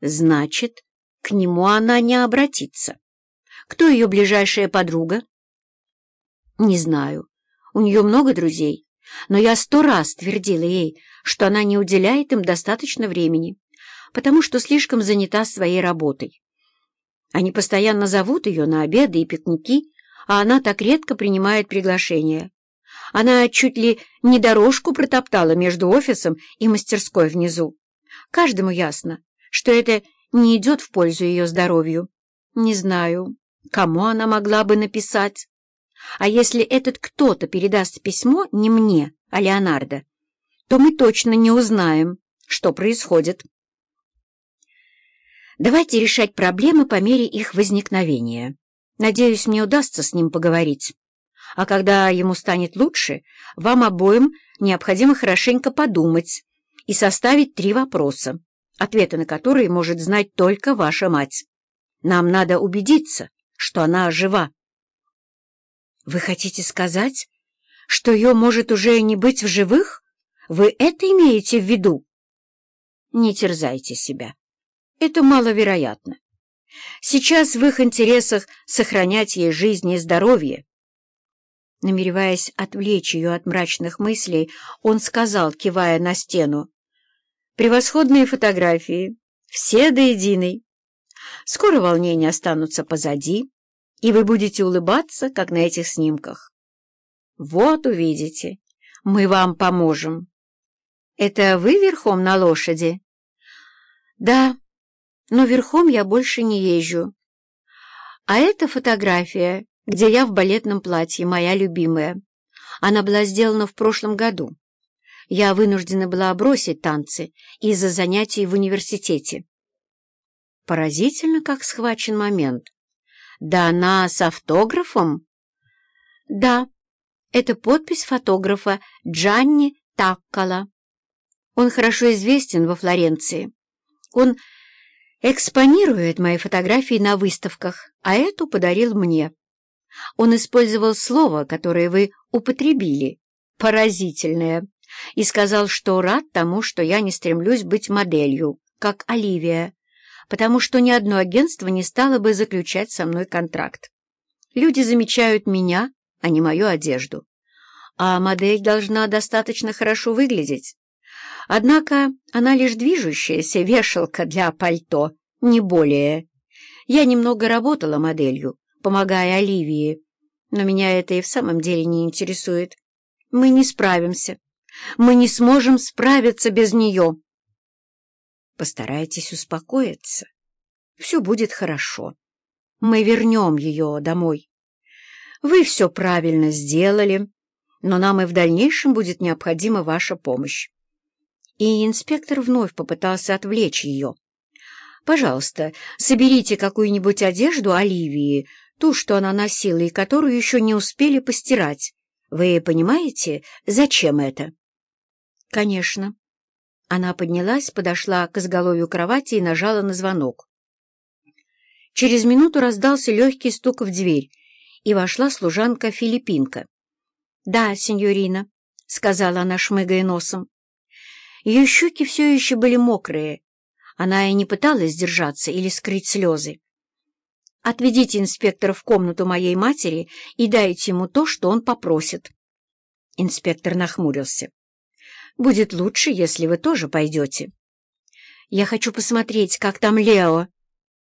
Значит, к нему она не обратится. Кто ее ближайшая подруга? Не знаю. У нее много друзей, но я сто раз твердила ей, что она не уделяет им достаточно времени, потому что слишком занята своей работой. Они постоянно зовут ее на обеды и пикники, а она так редко принимает приглашения. Она чуть ли не дорожку протоптала между офисом и мастерской внизу. Каждому ясно, что это не идет в пользу ее здоровью. Не знаю, кому она могла бы написать. А если этот кто-то передаст письмо не мне, а Леонардо, то мы точно не узнаем, что происходит. Давайте решать проблемы по мере их возникновения. Надеюсь, мне удастся с ним поговорить. А когда ему станет лучше, вам обоим необходимо хорошенько подумать и составить три вопроса, ответы на которые может знать только ваша мать. Нам надо убедиться, что она жива. Вы хотите сказать, что ее может уже не быть в живых? Вы это имеете в виду? Не терзайте себя. Это маловероятно. Сейчас в их интересах сохранять ей жизнь и здоровье. Намереваясь отвлечь ее от мрачных мыслей, он сказал, кивая на стену, «Превосходные фотографии, все до единой. Скоро волнения останутся позади, и вы будете улыбаться, как на этих снимках. Вот увидите, мы вам поможем. Это вы верхом на лошади?» «Да, но верхом я больше не езжу. А эта фотография где я в балетном платье, моя любимая. Она была сделана в прошлом году. Я вынуждена была бросить танцы из-за занятий в университете. Поразительно, как схвачен момент. Да она с автографом? Да, это подпись фотографа Джанни Таккола. Он хорошо известен во Флоренции. Он экспонирует мои фотографии на выставках, а эту подарил мне. Он использовал слово, которое вы употребили, поразительное, и сказал, что рад тому, что я не стремлюсь быть моделью, как Оливия, потому что ни одно агентство не стало бы заключать со мной контракт. Люди замечают меня, а не мою одежду. А модель должна достаточно хорошо выглядеть. Однако она лишь движущаяся вешалка для пальто, не более. Я немного работала моделью, помогая Оливии. Но меня это и в самом деле не интересует. Мы не справимся. Мы не сможем справиться без нее. Постарайтесь успокоиться. Все будет хорошо. Мы вернем ее домой. Вы все правильно сделали, но нам и в дальнейшем будет необходима ваша помощь. И инспектор вновь попытался отвлечь ее. «Пожалуйста, соберите какую-нибудь одежду Оливии, ту, что она носила и которую еще не успели постирать. Вы понимаете, зачем это?» «Конечно». Она поднялась, подошла к изголовью кровати и нажала на звонок. Через минуту раздался легкий стук в дверь, и вошла служанка-филиппинка. «Да, сеньорина», — сказала она, шмыгая носом. Ее щеки все еще были мокрые. Она и не пыталась сдержаться или скрыть слезы. Отведите инспектора в комнату моей матери и дайте ему то, что он попросит. Инспектор нахмурился. Будет лучше, если вы тоже пойдете. Я хочу посмотреть, как там Лео.